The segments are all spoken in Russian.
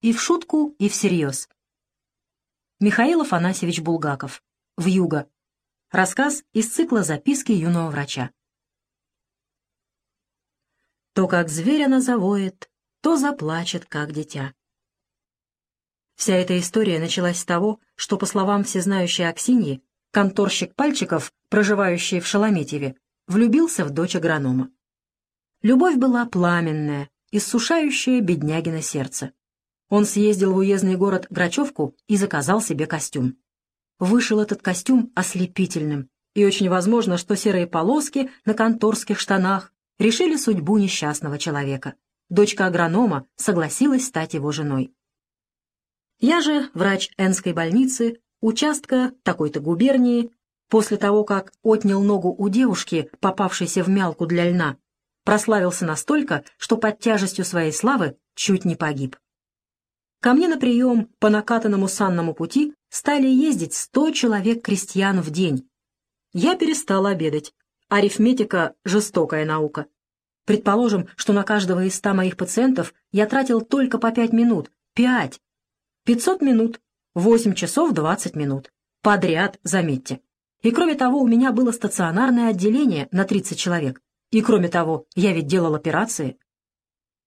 и в шутку, и всерьез. Михаил Афанасьевич Булгаков. «Вьюга». Рассказ из цикла «Записки юного врача». То, как зверь она завоет, то заплачет, как дитя. Вся эта история началась с того, что, по словам всезнающей Аксиньи, конторщик Пальчиков, проживающий в Шалометьеве, влюбился в дочь агронома. Любовь была пламенная, иссушающая беднягина сердце. Он съездил в уездный город Грачевку и заказал себе костюм. Вышел этот костюм ослепительным, и очень возможно, что серые полоски на конторских штанах решили судьбу несчастного человека. Дочка агронома согласилась стать его женой. Я же, врач Энской больницы, участка такой-то губернии, после того, как отнял ногу у девушки, попавшейся в мялку для льна, прославился настолько, что под тяжестью своей славы чуть не погиб. Ко мне на прием по накатанному санному пути стали ездить сто человек крестьян в день. Я перестал обедать. Арифметика — жестокая наука. Предположим, что на каждого из ста моих пациентов я тратил только по пять минут. Пять! 500 минут, 8 часов 20 минут. Подряд, заметьте. И кроме того, у меня было стационарное отделение на 30 человек. И кроме того, я ведь делал операции.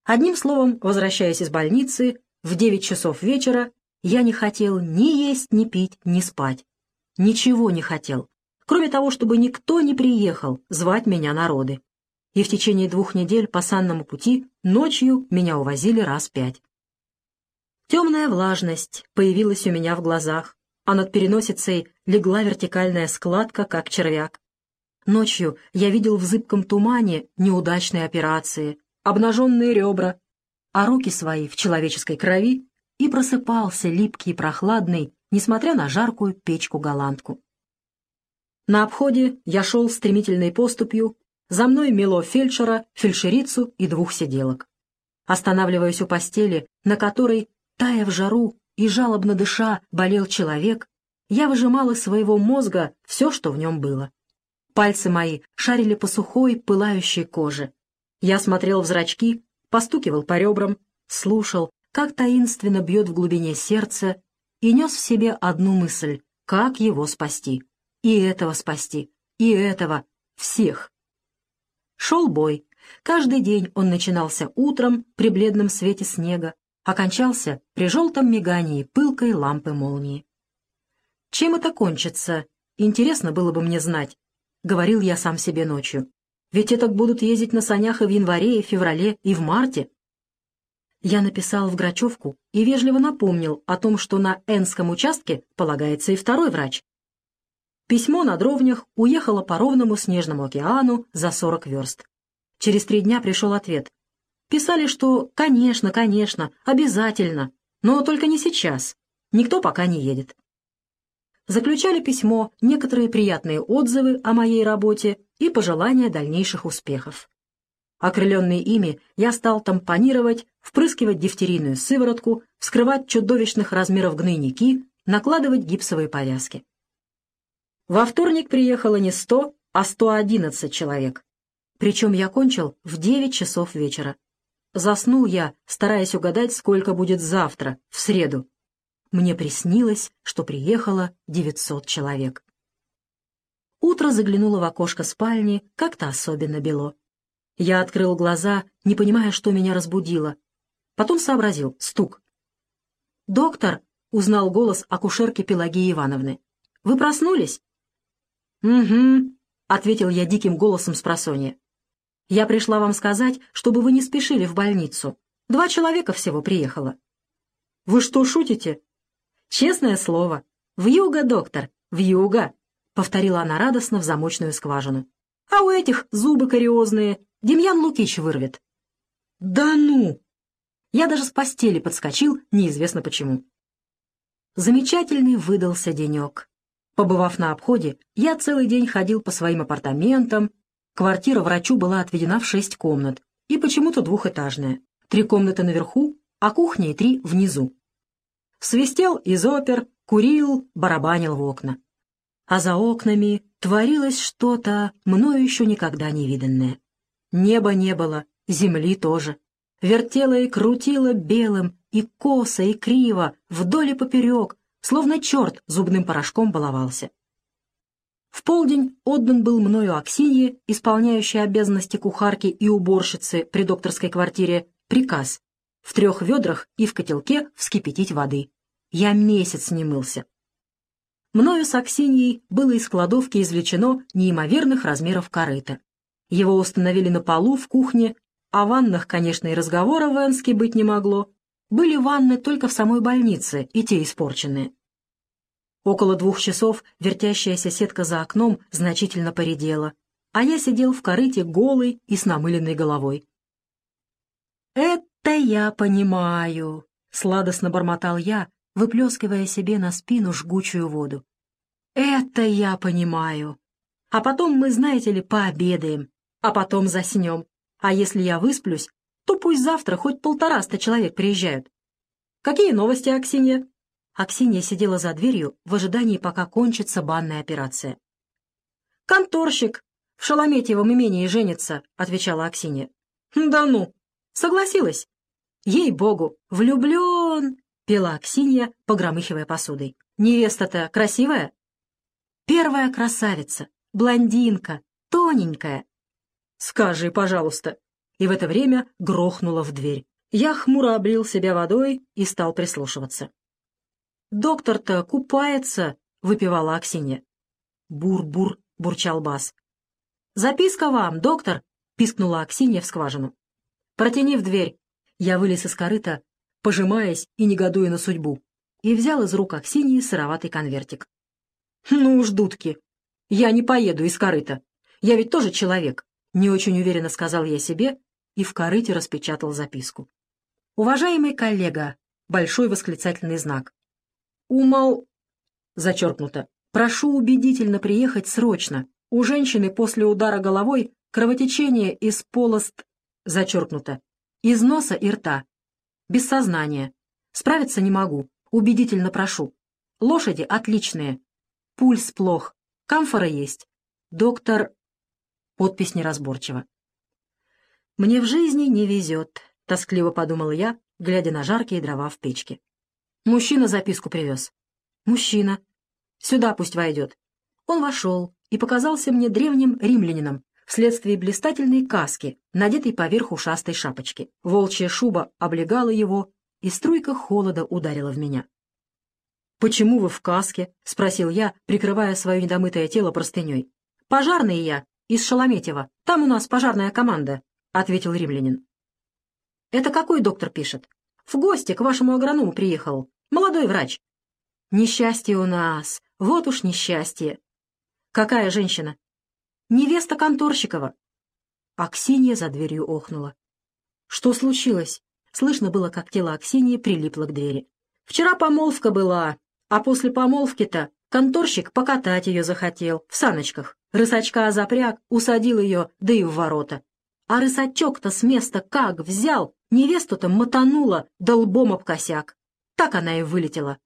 Одним словом, возвращаясь из больницы, в 9 часов вечера я не хотел ни есть, ни пить, ни спать. Ничего не хотел, кроме того, чтобы никто не приехал звать меня на роды. И в течение двух недель по санному пути ночью меня увозили раз пять. Темная влажность появилась у меня в глазах, а над переносицей легла вертикальная складка, как червяк. Ночью я видел в зыбком тумане неудачные операции, обнаженные ребра, а руки свои в человеческой крови и просыпался липкий и прохладный, несмотря на жаркую печку-голландку. На обходе я шел стремительной поступью, за мной мело фельдшера, фельдшерицу и двух сиделок. Останавливаясь у постели, на которой Тая в жару и жалобно дыша болел человек, я выжимал из своего мозга все, что в нем было. Пальцы мои шарили по сухой, пылающей коже. Я смотрел в зрачки, постукивал по ребрам, слушал, как таинственно бьет в глубине сердце, и нес в себе одну мысль — как его спасти. И этого спасти, и этого, всех. Шел бой. Каждый день он начинался утром при бледном свете снега, окончался при желтом мигании пылкой лампы молнии. Чем это кончится, интересно было бы мне знать, — говорил я сам себе ночью. Ведь это будут ездить на санях и в январе, и в феврале, и в марте. Я написал в Грачевку и вежливо напомнил о том, что на Энском участке полагается и второй врач. Письмо на дровнях уехало по ровному снежному океану за 40 верст. Через три дня пришел ответ. Писали, что «конечно, конечно, обязательно, но только не сейчас. Никто пока не едет». Заключали письмо некоторые приятные отзывы о моей работе и пожелания дальнейших успехов. Окрыленный ими, я стал тампонировать, впрыскивать дифтерийную сыворотку, вскрывать чудовищных размеров гнойники, накладывать гипсовые повязки. Во вторник приехало не сто, а сто одиннадцать человек. Причем я кончил в девять часов вечера. Заснул я, стараясь угадать, сколько будет завтра, в среду. Мне приснилось, что приехало 900 человек. Утро заглянуло в окошко спальни, как-то особенно бело. Я открыл глаза, не понимая, что меня разбудило. Потом сообразил — стук. «Доктор!» — узнал голос акушерки Пелагии Ивановны. «Вы проснулись?» «Угу», — ответил я диким голосом с просонья. Я пришла вам сказать, чтобы вы не спешили в больницу. Два человека всего приехало». «Вы что, шутите?» «Честное слово. В юго, доктор, в юго», — повторила она радостно в замочную скважину. «А у этих зубы кариозные. Демьян Лукич вырвет». «Да ну!» Я даже с постели подскочил, неизвестно почему. Замечательный выдался денек. Побывав на обходе, я целый день ходил по своим апартаментам, Квартира врачу была отведена в шесть комнат и почему-то двухэтажная. Три комнаты наверху, а кухня и три внизу. Свистел из опер, курил, барабанил в окна. А за окнами творилось что-то, мною еще никогда не виданное. Неба не было, земли тоже. Вертело и крутило белым, и косо, и криво, вдоль и поперек, словно черт зубным порошком баловался. В полдень отдан был мною Аксинье, исполняющей обязанности кухарки и уборщицы при докторской квартире, приказ в трех ведрах и в котелке вскипятить воды. Я месяц не мылся. Мною с Аксиньей было из кладовки извлечено неимоверных размеров корыта. Его установили на полу в кухне, о ваннах, конечно, и разговора в Энске быть не могло. Были ванны только в самой больнице, и те испорченные. Около двух часов вертящаяся сетка за окном значительно поредела, а я сидел в корыте голый и с намыленной головой. «Это я понимаю», — сладостно бормотал я, выплескивая себе на спину жгучую воду. «Это я понимаю. А потом мы, знаете ли, пообедаем, а потом заснем. А если я высплюсь, то пусть завтра хоть полтораста человек приезжают. Какие новости, Аксинья?» Аксинья сидела за дверью в ожидании, пока кончится банная операция. «Конторщик в Шалометьевом имении женится», — отвечала Аксинья. «Да ну! Согласилась?» «Ей-богу, влюблен!» — пела Аксинья, погромыхивая посудой. «Невеста-то красивая?» «Первая красавица, блондинка, тоненькая». «Скажи, пожалуйста». И в это время грохнула в дверь. Я хмуро облил себя водой и стал прислушиваться. «Доктор-то купается», — выпивала Аксинья. «Бур-бур», — бурчал Бас. «Записка вам, доктор», — пискнула Аксинья в скважину. «Протяни в дверь». Я вылез из корыта, пожимаясь и негодуя на судьбу, и взял из рук Аксиньи сыроватый конвертик. «Ну уж, дудки, я не поеду из корыта. Я ведь тоже человек», — не очень уверенно сказал я себе и в корыте распечатал записку. «Уважаемый коллега», — большой восклицательный знак. «Умол...» — зачеркнуто. «Прошу убедительно приехать срочно. У женщины после удара головой кровотечение из полост...» — зачеркнуто. «Из носа и рта. Без сознания. Справиться не могу. Убедительно прошу. Лошади отличные. Пульс плох. Камфора есть. Доктор...» Подпись неразборчива. «Мне в жизни не везет», — тоскливо подумала я, глядя на жаркие дрова в печке. Мужчина записку привез. Мужчина. Сюда пусть войдет. Он вошел и показался мне древним римлянином вследствие блистательной каски, надетой поверх ушастой шапочки. Волчья шуба облегала его, и струйка холода ударила в меня. «Почему вы в каске?» — спросил я, прикрывая свое недомытое тело простыней. «Пожарный я, из Шалометьева. Там у нас пожарная команда», — ответил римлянин. «Это какой доктор пишет?» В гости к вашему агроному приехал. Молодой врач. Несчастье у нас. Вот уж несчастье. Какая женщина? Невеста Конторщикова. Аксинья за дверью охнула. Что случилось? Слышно было, как тело Аксиньи прилипло к двери. Вчера помолвка была, а после помолвки-то конторщик покатать ее захотел, в саночках. Рысачка запряг, усадил ее, да и в ворота. А рысачок-то с места как взял, Невесту-то мотанула, да лбом об косяк. Так она и вылетела.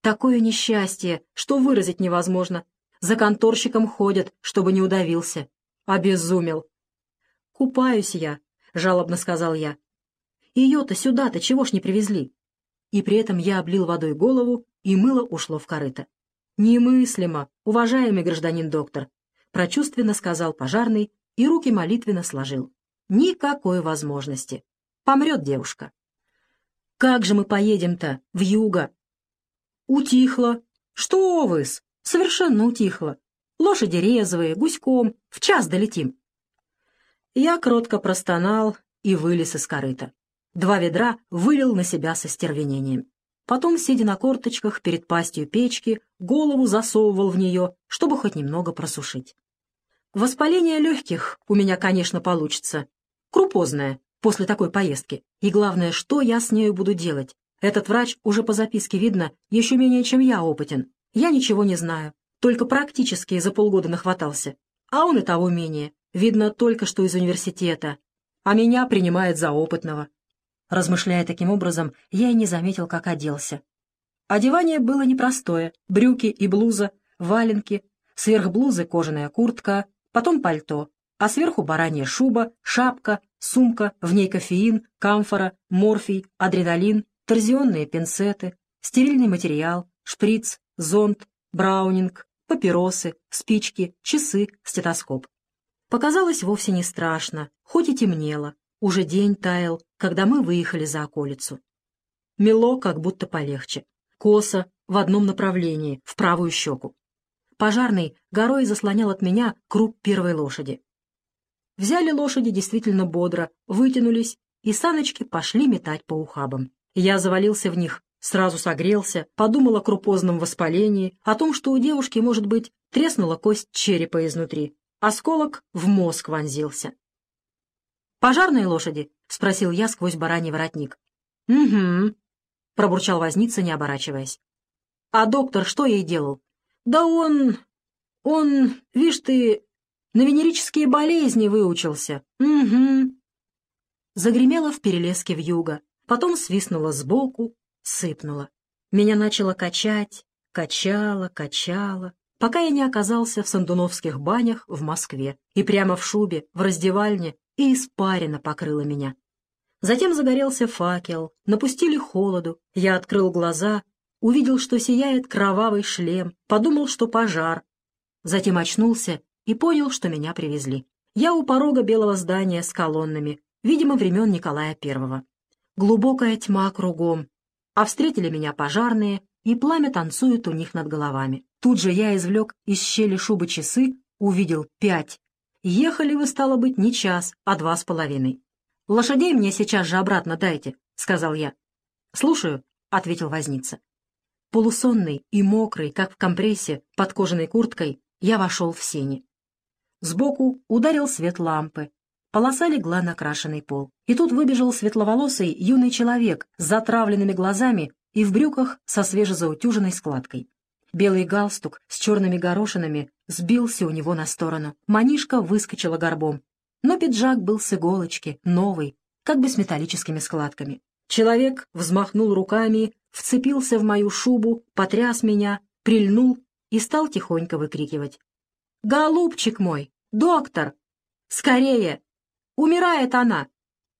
Такое несчастье, что выразить невозможно. За конторщиком ходят, чтобы не удавился. Обезумел. «Купаюсь я», — жалобно сказал я. «Ее-то сюда-то чего ж не привезли?» И при этом я облил водой голову, и мыло ушло в корыто. «Немыслимо, уважаемый гражданин доктор», — прочувственно сказал пожарный и руки молитвенно сложил. «Никакой возможности. Помрет девушка. Как же мы поедем-то в юго? Утихло. Что вы-с? Совершенно утихло. Лошади резвые, гуськом, в час долетим. Я кротко простонал и вылез из корыта. Два ведра вылил на себя со стервенением. Потом, сидя на корточках перед пастью печки, голову засовывал в нее, чтобы хоть немного просушить. Воспаление легких у меня, конечно, получится. Крупозное, после такой поездки. И главное, что я с нею буду делать? Этот врач, уже по записке видно, еще менее, чем я опытен. Я ничего не знаю, только практически за полгода нахватался. А он и того менее. Видно, только что из университета. А меня принимает за опытного. Размышляя таким образом, я и не заметил, как оделся. Одевание было непростое. Брюки и блуза, валенки, сверх блузы кожаная куртка, потом пальто, а сверху баранья шуба, шапка, сумка, в ней кофеин, камфора, морфий, адреналин торзионные пинцеты, стерильный материал, шприц, зонд, браунинг, папиросы, спички, часы, стетоскоп. Показалось вовсе не страшно, хоть и темнело. Уже день таял, когда мы выехали за околицу. Мело как будто полегче. Косо, в одном направлении, в правую щеку. Пожарный горой заслонял от меня круп первой лошади. Взяли лошади действительно бодро, вытянулись, и саночки пошли метать по ухабам. Я завалился в них, сразу согрелся, подумал о крупозном воспалении, о том, что у девушки, может быть, треснула кость черепа изнутри. Осколок в мозг вонзился. «Пожарные лошади?» — спросил я сквозь бараний воротник. «Угу», — пробурчал возница, не оборачиваясь. «А доктор что ей делал?» «Да он... он, вишь ты, на венерические болезни выучился. Угу». Загремело в перелеске вьюга, потом свистнуло сбоку, сыпнуло. Меня начало качать, качало, качало, пока я не оказался в сандуновских банях в Москве, и прямо в шубе, в раздевальне, и испарина покрыла меня. Затем загорелся факел, напустили холоду, я открыл глаза увидел, что сияет кровавый шлем, подумал, что пожар. Затем очнулся и понял, что меня привезли. Я у порога белого здания с колоннами, видимо, времен Николая Первого. Глубокая тьма кругом, а встретили меня пожарные, и пламя танцует у них над головами. Тут же я извлек из щели шубы часы, увидел пять. Ехали вы, стало быть, не час, а два с половиной. «Лошадей мне сейчас же обратно дайте», — сказал я. «Слушаю», — ответил возница. Полусонный и мокрый, как в компрессе, под кожаной курткой, я вошел в сени. Сбоку ударил свет лампы. Полоса легла на крашеный пол. И тут выбежал светловолосый юный человек с затравленными глазами и в брюках со свежезаутюженной складкой. Белый галстук с черными горошинами сбился у него на сторону. Манишка выскочила горбом. Но пиджак был с иголочки, новый, как бы с металлическими складками. Человек взмахнул руками вцепился в мою шубу, потряс меня, прильнул и стал тихонько выкрикивать. «Голубчик мой! Доктор! Скорее! Умирает она!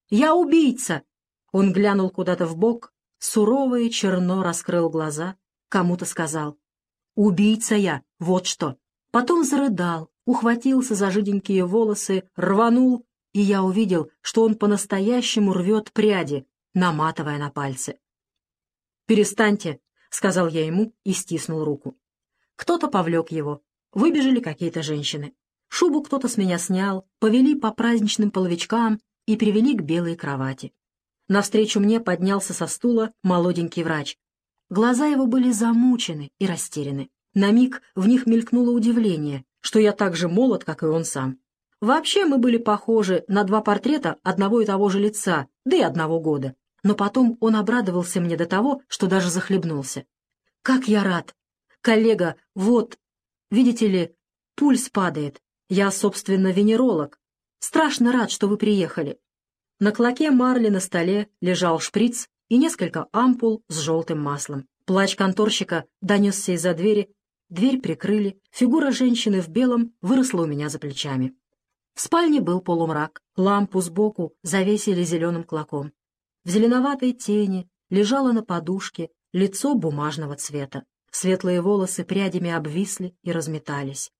Я убийца!» Он глянул куда-то в бок, сурово и черно раскрыл глаза, кому-то сказал. «Убийца я, вот что!» Потом зарыдал, ухватился за жиденькие волосы, рванул, и я увидел, что он по-настоящему рвет пряди, наматывая на пальцы. «Перестаньте», — сказал я ему и стиснул руку. Кто-то повлек его. Выбежали какие-то женщины. Шубу кто-то с меня снял, повели по праздничным половичкам и привели к белой кровати. Навстречу мне поднялся со стула молоденький врач. Глаза его были замучены и растеряны. На миг в них мелькнуло удивление, что я так же молод, как и он сам. Вообще мы были похожи на два портрета одного и того же лица, да и одного года но потом он обрадовался мне до того, что даже захлебнулся. «Как я рад! Коллега, вот, видите ли, пульс падает. Я, собственно, венеролог. Страшно рад, что вы приехали». На клоке марли на столе лежал шприц и несколько ампул с желтым маслом. Плач конторщика донесся из-за двери, дверь прикрыли, фигура женщины в белом выросла у меня за плечами. В спальне был полумрак, лампу сбоку завесили зеленым клоком. В зеленоватой тени лежало на подушке лицо бумажного цвета. Светлые волосы прядями обвисли и разметались.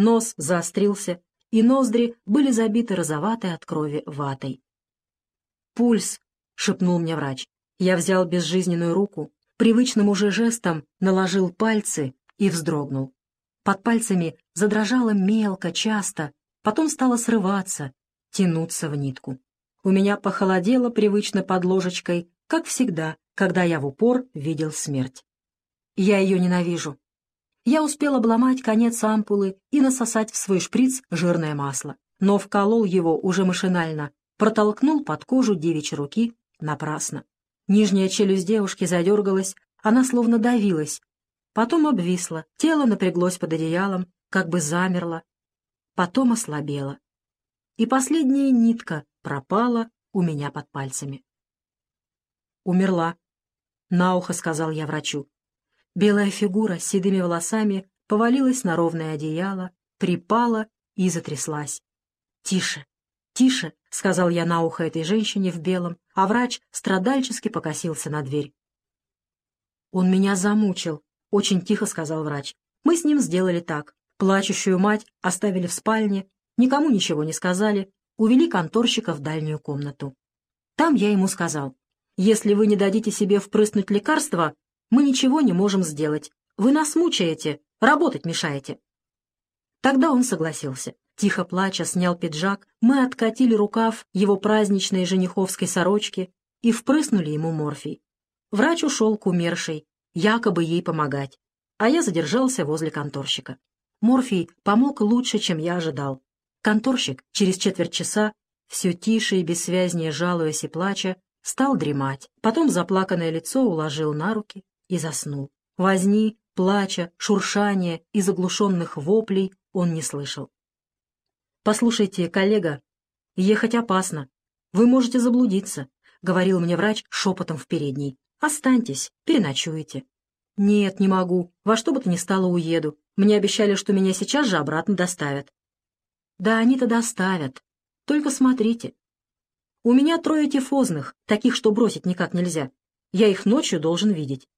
Нос заострился, и ноздри были забиты розоватой от крови ватой. «Пульс!» — шепнул мне врач. Я взял безжизненную руку, привычным уже жестом наложил пальцы и вздрогнул. Под пальцами задрожало мелко, часто, потом стало срываться, тянуться в нитку. У меня похолодело привычно под ложечкой, как всегда, когда я в упор видел смерть. Я ее ненавижу. Я успел обломать конец ампулы и насосать в свой шприц жирное масло, но вколол его уже машинально, протолкнул под кожу девичьей руки напрасно. Нижняя челюсть девушки задергалась, она словно давилась, потом обвисла, тело напряглось под одеялом, как бы замерло, потом ослабело. И последняя нитка, пропала у меня под пальцами. Умерла. На ухо сказал я врачу. Белая фигура с седыми волосами повалилась на ровное одеяло, припала и затряслась. «Тише, тише!» — сказал я на ухо этой женщине в белом, а врач страдальчески покосился на дверь. «Он меня замучил», — очень тихо сказал врач. «Мы с ним сделали так. Плачущую мать оставили в спальне, никому ничего не сказали, увели конторщика в дальнюю комнату. Там я ему сказал, «Если вы не дадите себе впрыснуть лекарство, мы ничего не можем сделать. Вы нас мучаете, работать мешаете». Тогда он согласился. Тихо плача снял пиджак, мы откатили рукав его праздничной жениховской сорочки и впрыснули ему морфий. Врач ушел к умершей, якобы ей помогать, а я задержался возле конторщика. Морфий помог лучше, чем я ожидал. Конторщик через четверть часа, все тише и бессвязнее жалуясь и плача, стал дремать, потом заплаканное лицо уложил на руки и заснул. Возни, плача, шуршания и заглушенных воплей он не слышал. «Послушайте, коллега, ехать опасно. Вы можете заблудиться», — говорил мне врач шепотом в передней. «Останьтесь, переночуете». «Нет, не могу. Во что бы то ни стало уеду. Мне обещали, что меня сейчас же обратно доставят». «Да они-то доставят. Только смотрите. У меня трое тифозных, таких, что бросить никак нельзя. Я их ночью должен видеть».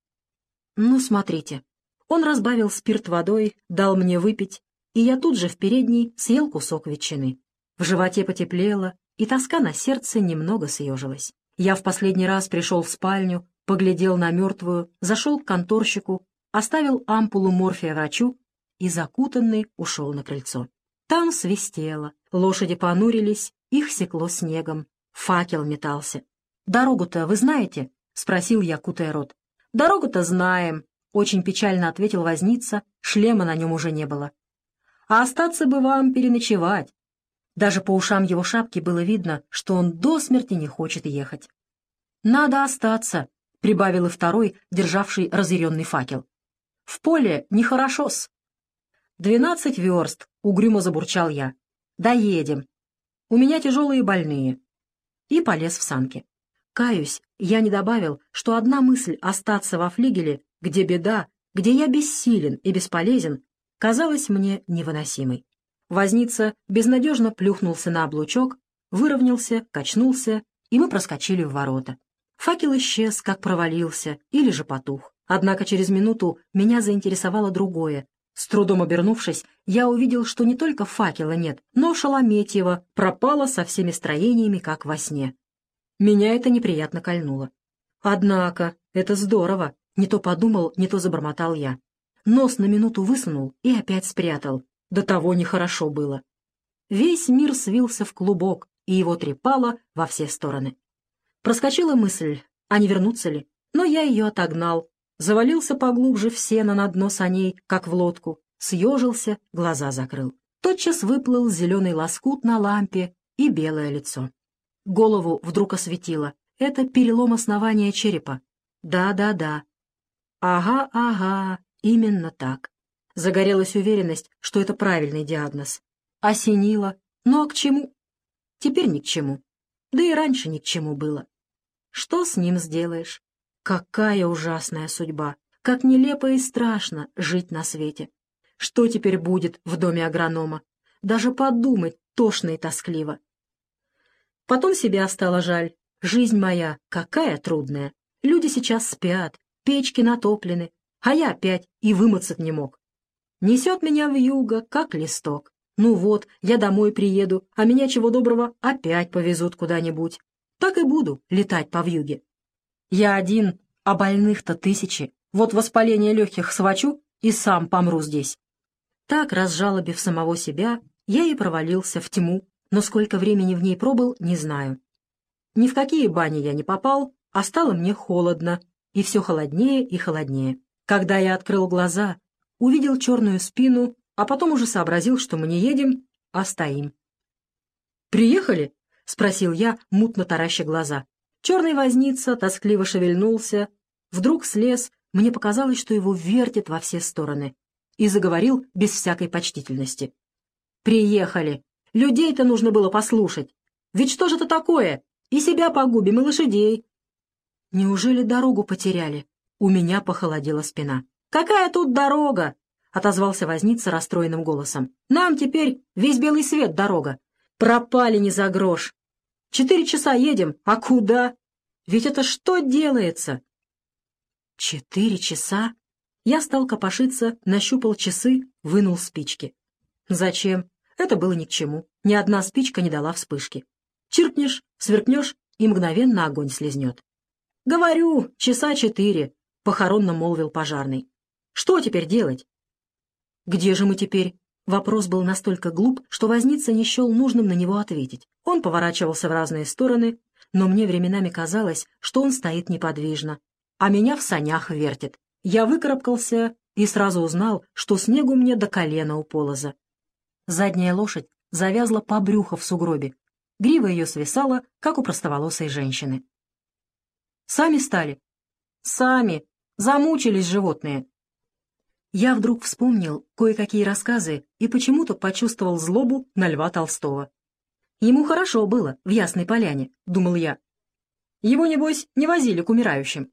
«Ну, смотрите». Он разбавил спирт водой, дал мне выпить, и я тут же в передней съел кусок ветчины. В животе потеплело, и тоска на сердце немного съежилась. Я в последний раз пришел в спальню, поглядел на мертвую, зашел к конторщику, оставил ампулу морфия врачу и, закутанный, ушел на крыльцо. Там свистело, лошади понурились, их секло снегом, факел метался. «Дорогу-то вы знаете?» — спросил я, кутая рот. «Дорогу-то знаем», — очень печально ответил возница, шлема на нем уже не было а остаться бы вам переночевать. Даже по ушам его шапки было видно, что он до смерти не хочет ехать. «Надо остаться», — прибавил и второй, державший разъяренный факел. «В поле нехорошо-с». «Двенадцать верст», — угрюмо забурчал я. «Доедем. У меня тяжелые больные». И полез в санки. Каюсь, я не добавил, что одна мысль остаться во флигеле, где беда, где я бессилен и бесполезен, казалась мне невыносимой. Возница безнадежно плюхнулся на облучок, выровнялся, качнулся, и мы проскочили в ворота. Факел исчез, как провалился, или же потух. Однако через минуту меня заинтересовало другое. С трудом обернувшись, я увидел, что не только факела нет, но Шалометьева пропала со всеми строениями, как во сне. Меня это неприятно кольнуло. Однако, это здорово, не то подумал, не то забормотал я. Нос на минуту высунул и опять спрятал. До того нехорошо было. Весь мир свился в клубок, и его трепало во все стороны. Проскочила мысль, а не вернуться ли? Но я ее отогнал. Завалился поглубже в сено на дно саней, как в лодку. Съежился, глаза закрыл. Тотчас выплыл зеленый лоскут на лампе и белое лицо. Голову вдруг осветило. Это перелом основания черепа. Да-да-да. Ага-ага, Именно так. Загорелась уверенность, что это правильный диагноз. Осенило. Ну а к чему? Теперь ни к чему. Да и раньше ни к чему было. Что с ним сделаешь? Какая ужасная судьба! Как нелепо и страшно жить на свете! Что теперь будет в доме агронома? Даже подумать тошно и тоскливо. Потом себя стало жаль. Жизнь моя какая трудная. Люди сейчас спят, печки натоплены, а я опять и вымыться не мог. Несет меня в юго, как листок. Ну вот, я домой приеду, а меня чего доброго опять повезут куда-нибудь. Так и буду летать по вьюге. Я один, а больных-то тысячи. Вот воспаление легких схвачу и сам помру здесь. Так, разжалобив самого себя, я и провалился в тьму, но сколько времени в ней пробыл, не знаю. Ни в какие бани я не попал, а стало мне холодно, и все холоднее и холоднее. Когда я открыл глаза, увидел черную спину, а потом уже сообразил, что мы не едем, а стоим. «Приехали?» — спросил я, мутно тараща глаза. Черный возница тоскливо шевельнулся, вдруг слез, мне показалось, что его вертит во все стороны, и заговорил без всякой почтительности. «Приехали! Людей-то нужно было послушать! Ведь что же это такое? И себя погубим, и лошадей!» «Неужели дорогу потеряли?» У меня похолодела спина. «Какая тут дорога?» — отозвался возница расстроенным голосом. «Нам теперь весь белый свет дорога. Пропали не за грош. Четыре часа едем, а куда? Ведь это что делается? Четыре часа? Я стал копошиться, нащупал часы, вынул спички. Зачем? Это было ни к чему. Ни одна спичка не дала вспышки. Чиркнешь, сверкнешь, и мгновенно огонь слезнет. «Говорю, часа четыре», — похоронно молвил пожарный. «Что теперь делать?» «Где же мы теперь?» Вопрос был настолько глуп, что возница не счел нужным на него ответить. Он поворачивался в разные стороны, но мне временами казалось, что он стоит неподвижно, а меня в санях вертит. Я выкарабкался и сразу узнал, что снегу мне до колена у полоза. Задняя лошадь завязла по брюху в сугробе. Грива ее свисала, как у простоволосой женщины. «Сами стали?» «Сами. Замучились животные. Я вдруг вспомнил кое-какие рассказы и почему-то почувствовал злобу на Льва Толстого. Ему хорошо было в Ясной Поляне, думал я. Его, небось, не возили к умирающим.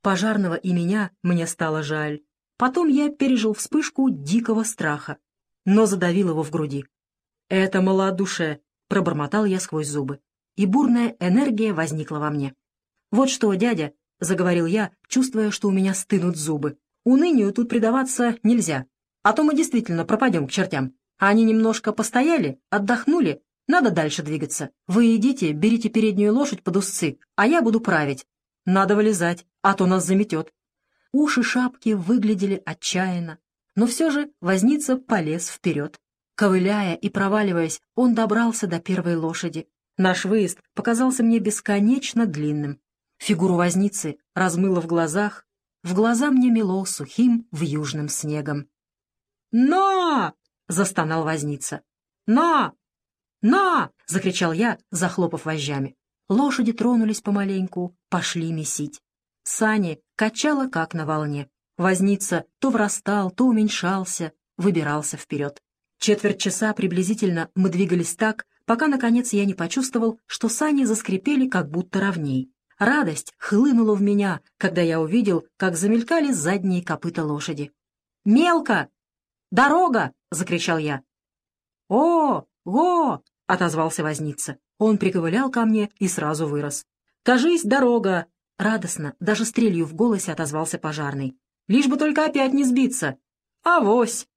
Пожарного и меня мне стало жаль. Потом я пережил вспышку дикого страха, но задавил его в груди. «Это малодушие», — пробормотал я сквозь зубы, и бурная энергия возникла во мне. «Вот что, дядя», — заговорил я, чувствуя, что у меня стынут зубы, Унынию тут предаваться нельзя, а то мы действительно пропадем к чертям. Они немножко постояли, отдохнули, надо дальше двигаться. Вы идите, берите переднюю лошадь под узцы, а я буду править. Надо вылезать, а то нас заметет. Уши шапки выглядели отчаянно, но все же возница полез вперед. Ковыляя и проваливаясь, он добрался до первой лошади. Наш выезд показался мне бесконечно длинным. Фигуру возницы размыло в глазах, в глаза мне мело сухим в южным снегом. «На!» — застонал возница. «На! На!» — закричал я, захлопав вожжами. Лошади тронулись помаленьку, пошли месить. Сани качало, как на волне. Возница то врастал, то уменьшался, выбирался вперед. Четверть часа приблизительно мы двигались так, пока, наконец, я не почувствовал, что сани заскрипели как будто ровней. Радость хлынула в меня, когда я увидел, как замелькали задние копыта лошади. «Мелко! Дорога!» — закричал я. «О! Го!» — отозвался возница. Он приковылял ко мне и сразу вырос. «Кажись, дорога!» — радостно, даже стрелью в голосе отозвался пожарный. «Лишь бы только опять не сбиться! Авось!»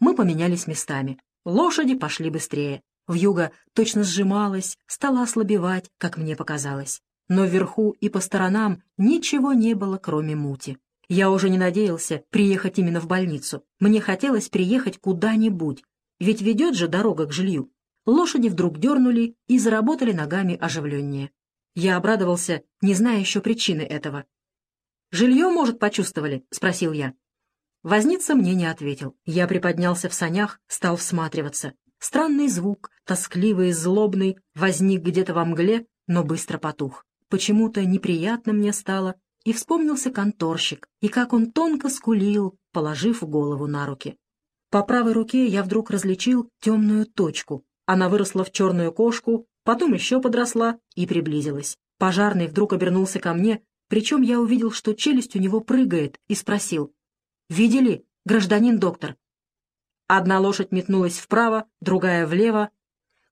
Мы поменялись местами. Лошади пошли быстрее. Вьюга точно сжималась, стала ослабевать, как мне показалось но вверху и по сторонам ничего не было, кроме мути. Я уже не надеялся приехать именно в больницу. Мне хотелось приехать куда-нибудь, ведь ведет же дорога к жилью. Лошади вдруг дернули и заработали ногами оживленнее. Я обрадовался, не зная еще причины этого. «Жилье, может, почувствовали?» — спросил я. Возница мне не ответил. Я приподнялся в санях, стал всматриваться. Странный звук, тоскливый и злобный, возник где-то во мгле, но быстро потух. Почему-то неприятно мне стало, и вспомнился конторщик, и как он тонко скулил, положив голову на руки. По правой руке я вдруг различил темную точку. Она выросла в черную кошку, потом еще подросла и приблизилась. Пожарный вдруг обернулся ко мне, причем я увидел, что челюсть у него прыгает, и спросил. «Видели, гражданин доктор?» Одна лошадь метнулась вправо, другая влево.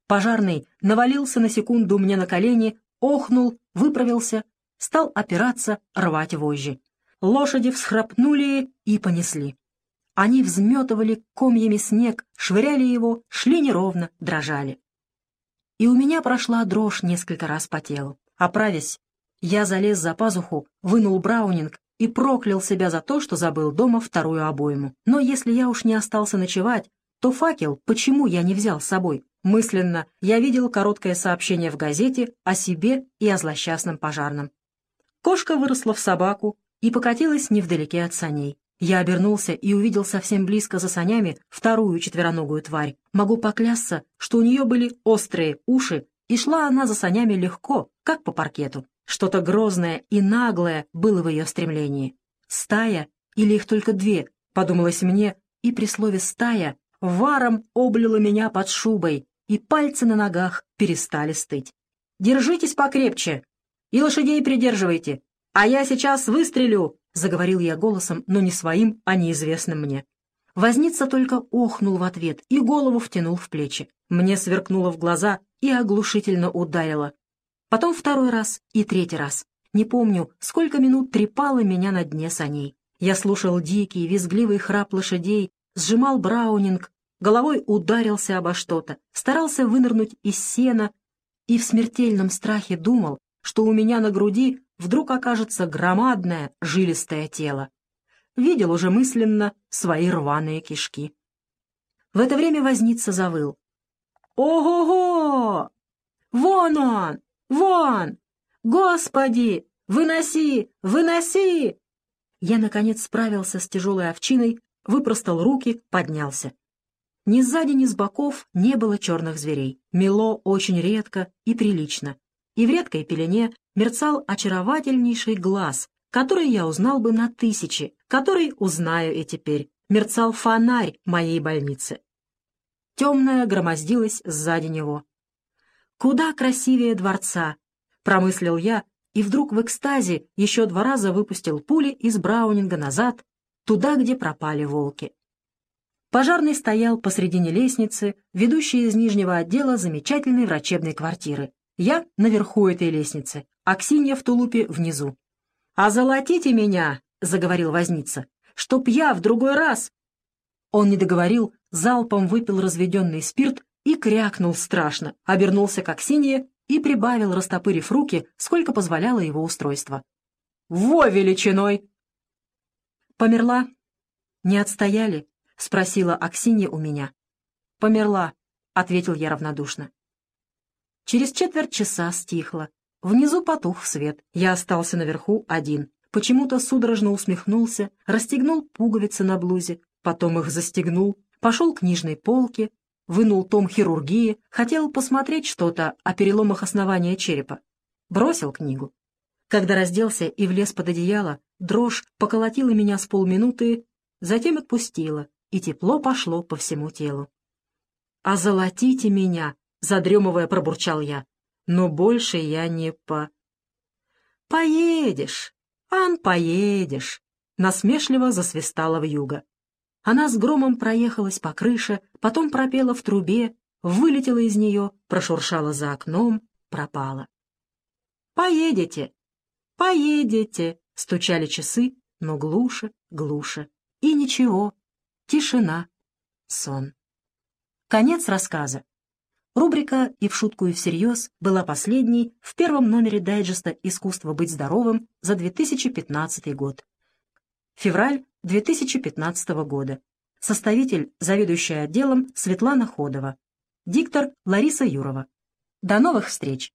Пожарный навалился на секунду мне на колени, охнул, выправился, стал опираться, рвать вожжи. Лошади всхрапнули и понесли. Они взметывали комьями снег, швыряли его, шли неровно, дрожали. И у меня прошла дрожь несколько раз по телу. Оправясь, я залез за пазуху, вынул браунинг и проклял себя за то, что забыл дома вторую обойму. Но если я уж не остался ночевать, то факел почему я не взял с собой? Мысленно я видел короткое сообщение в газете о себе и о злосчастном пожарном. Кошка выросла в собаку и покатилась невдалеке от саней. Я обернулся и увидел совсем близко за санями вторую четвероногую тварь. Могу поклясться, что у нее были острые уши, и шла она за санями легко, как по паркету. Что-то грозное и наглое было в ее стремлении. «Стая? Или их только две?» — подумалось мне, и при слове «стая» варом облила меня под шубой, и пальцы на ногах перестали стыть. «Держитесь покрепче и лошадей придерживайте, а я сейчас выстрелю!» — заговорил я голосом, но не своим, а неизвестным мне. Возница только охнул в ответ и голову втянул в плечи. Мне сверкнуло в глаза и оглушительно ударило. Потом второй раз и третий раз. Не помню, сколько минут трепало меня на дне саней. Я слушал дикий, визгливый храп лошадей, сжимал браунинг, головой ударился обо что-то, старался вынырнуть из сена и в смертельном страхе думал, что у меня на груди вдруг окажется громадное жилистое тело. Видел уже мысленно свои рваные кишки. В это время возница завыл. «Ого-го! Вон он! Вон! Господи! Выноси! Выноси!» Я, наконец, справился с тяжелой овчиной, выпростал руки, поднялся. Ни сзади, ни с боков не было черных зверей. Мело очень редко и прилично. И в редкой пелене мерцал очаровательнейший глаз, который я узнал бы на тысячи, который узнаю и теперь. Мерцал фонарь моей больницы. Темная громоздилась сзади него. «Куда красивее дворца!» — промыслил я, и вдруг в экстазе еще два раза выпустил пули из Браунинга назад, туда, где пропали волки. Пожарный стоял посредине лестницы, ведущей из нижнего отдела замечательной врачебной квартиры. Я наверху этой лестницы, а Ксинья в тулупе внизу. «Озолотите меня!» — заговорил возница. «Чтоб я в другой раз!» Он не договорил, залпом выпил разведенный спирт и крякнул страшно, обернулся к Аксинье и прибавил, растопырив руки, сколько позволяло его устройство. «Во величиной!» «Померла? Не отстояли?» — спросила Аксинья у меня. «Померла», — ответил я равнодушно. Через четверть часа стихло. Внизу потух свет. Я остался наверху один. Почему-то судорожно усмехнулся, расстегнул пуговицы на блузе, потом их застегнул, пошел к книжной полке, вынул том хирургии, хотел посмотреть что-то о переломах основания черепа. Бросил книгу. Когда разделся и влез под одеяло, дрожь поколотила меня с полминуты, затем отпустила, и тепло пошло по всему телу. «Озолотите меня!» — задремывая пробурчал я но больше я не по... «Поедешь, Ан, поедешь!» — насмешливо засвистала вьюга. Она с громом проехалась по крыше, потом пропела в трубе, вылетела из нее, прошуршала за окном, пропала. «Поедете! Поедете!» — стучали часы, но глуше, глуше. И ничего, тишина, сон. Конец рассказа. Рубрика «И в шутку, и всерьез» была последней в первом номере дайджеста «Искусство быть здоровым» за 2015 год. Февраль 2015 года. Составитель, заведующая отделом Светлана Ходова. Диктор Лариса Юрова. До новых встреч!